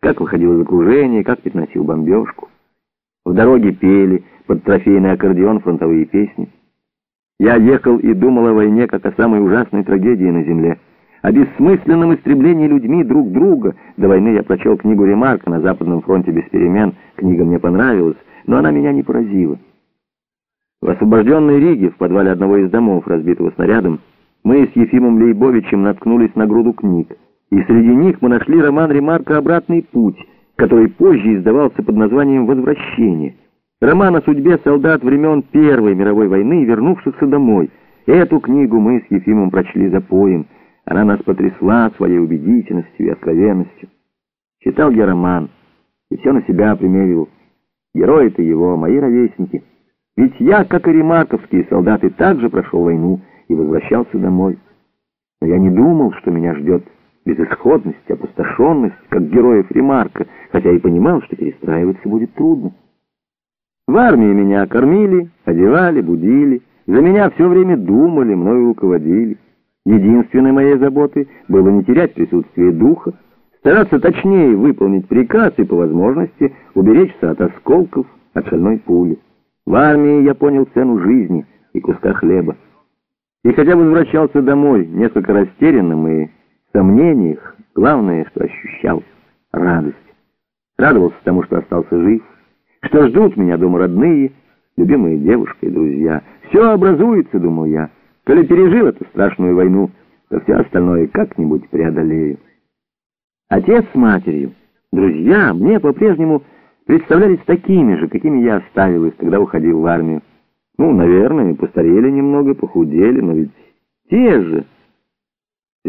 как выходил из окружения, как переносил бомбежку. В дороге пели под трофейный аккордеон фронтовые песни. Я ехал и думал о войне, как о самой ужасной трагедии на земле, о бессмысленном истреблении людьми друг друга. До войны я прочел книгу Ремарка «На Западном фронте без перемен». Книга мне понравилась, но она меня не поразила. В освобожденной Риге, в подвале одного из домов, разбитого снарядом, мы с Ефимом Лейбовичем наткнулись на груду книг. И среди них мы нашли роман Ремарка «Обратный путь», который позже издавался под названием «Возвращение». Роман о судьбе солдат времен Первой мировой войны, вернувшихся домой. Эту книгу мы с Ефимом прочли за поем. Она нас потрясла своей убедительностью и откровенностью. Читал я роман, и все на себя примерил. Герои-то его, мои ровесники. Ведь я, как и ремарковские солдаты, также прошел войну и возвращался домой. Но я не думал, что меня ждет безысходность, опустошенность, как героев Ремарка, хотя и понимал, что перестраиваться будет трудно. В армии меня кормили, одевали, будили, за меня все время думали, мною руководили. Единственной моей заботой было не терять присутствие духа, стараться точнее выполнить приказ и, по возможности, уберечься от осколков, от шальной пули. В армии я понял цену жизни и куска хлеба. И хотя возвращался домой несколько растерянным и сомнениях, главное, что ощущал — радость. Радовался тому, что остался жив, что ждут меня дома родные, любимые девушка и друзья. Все образуется, думал я. Коли пережил эту страшную войну, то все остальное как-нибудь преодолею. Отец с матерью, друзья мне по-прежнему представлялись такими же, какими я оставил их, когда уходил в армию. Ну, наверное, постарели немного, похудели, но ведь те же...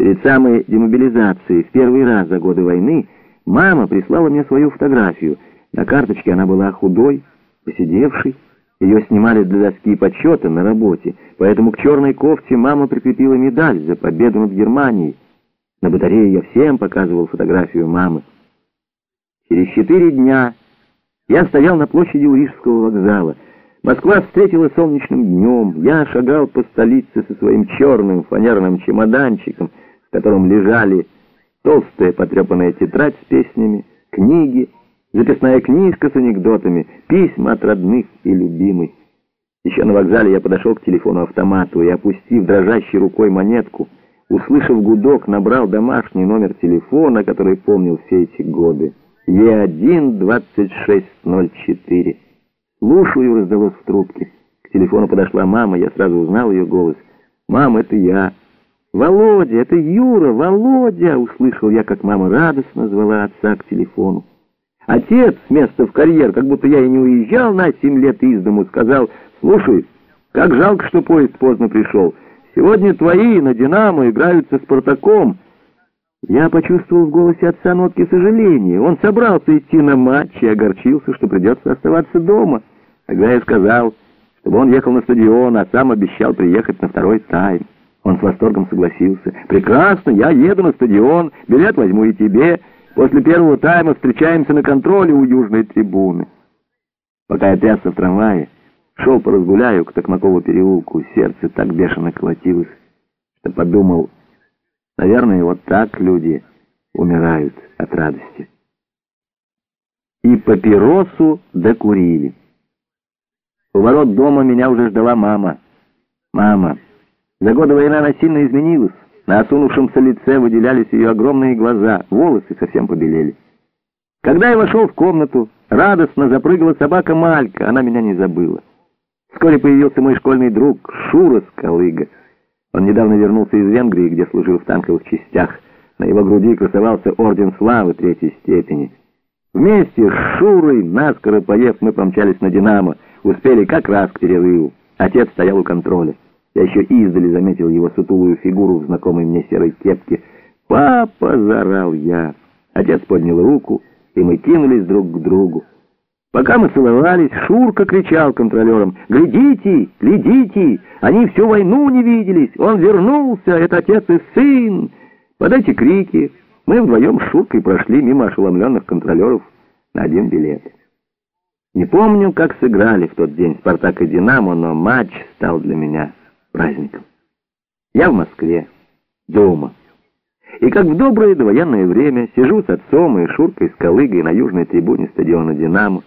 Перед самой демобилизацией, в первый раз за годы войны, мама прислала мне свою фотографию. На карточке она была худой, посидевшей. Ее снимали для доски почета на работе, поэтому к черной кофте мама прикрепила медаль за победу над Германией. На батарее я всем показывал фотографию мамы. Через четыре дня я стоял на площади у Рижского вокзала. Москва встретила солнечным днем. Я шагал по столице со своим черным фанерным чемоданчиком, котором лежали толстая потрепанная тетрадь с песнями, книги, записная книжка с анекдотами, письма от родных и любимых. Еще на вокзале я подошел к телефону-автомату и, опустив дрожащей рукой монетку, услышав гудок, набрал домашний номер телефона, который помнил все эти годы. Е1-2604. «Слушаю», — раздалось в трубке. К телефону подошла мама, я сразу узнал ее голос. «Мама, это я». «Володя, это Юра, Володя!» Услышал я, как мама радостно звала отца к телефону. Отец с места в карьер, как будто я и не уезжал на семь лет из дому, сказал, «Слушай, как жалко, что поезд поздно пришел. Сегодня твои на «Динамо» играют со «Спартаком». Я почувствовал в голосе отца нотки сожаления. Он собрался идти на матч и огорчился, что придется оставаться дома. Тогда я сказал, чтобы он ехал на стадион, а сам обещал приехать на второй тайм. Он с восторгом согласился. «Прекрасно, я еду на стадион, билет возьму и тебе. После первого тайма встречаемся на контроле у южной трибуны». Пока я трясся в трамвае, шел по разгуляю к Токмакову переулку, сердце так бешено колотилось, что подумал, наверное, вот так люди умирают от радости. И папиросу докурили. У ворот дома меня уже ждала мама. «Мама». За годы войны она сильно изменилась. На осунувшемся лице выделялись ее огромные глаза, волосы совсем побелели. Когда я вошел в комнату, радостно запрыгала собака Малька, она меня не забыла. Вскоре появился мой школьный друг Шура Скалыга. Он недавно вернулся из Венгрии, где служил в танковых частях. На его груди красовался орден славы третьей степени. Вместе с Шурой, наскоро поев, мы помчались на «Динамо». Успели как раз к перерыву. Отец стоял у контроля. Я еще издали заметил его сутулую фигуру в знакомой мне серой кепке. «Папа!» — заорал я. Отец поднял руку, и мы кинулись друг к другу. Пока мы целовались, Шурка кричал контролерам, «Глядите, глядите, они всю войну не виделись, он вернулся, это отец и сын!» Под эти крики мы вдвоем с Шуркой прошли мимо ошеломленных контролеров на один билет. Не помню, как сыграли в тот день «Спартак» и «Динамо», но матч стал для меня праздником. Я в Москве, дома. И как в доброе довоенное время сижу с отцом и Шуркой с Колыгой на южной трибуне стадиона «Динамо»,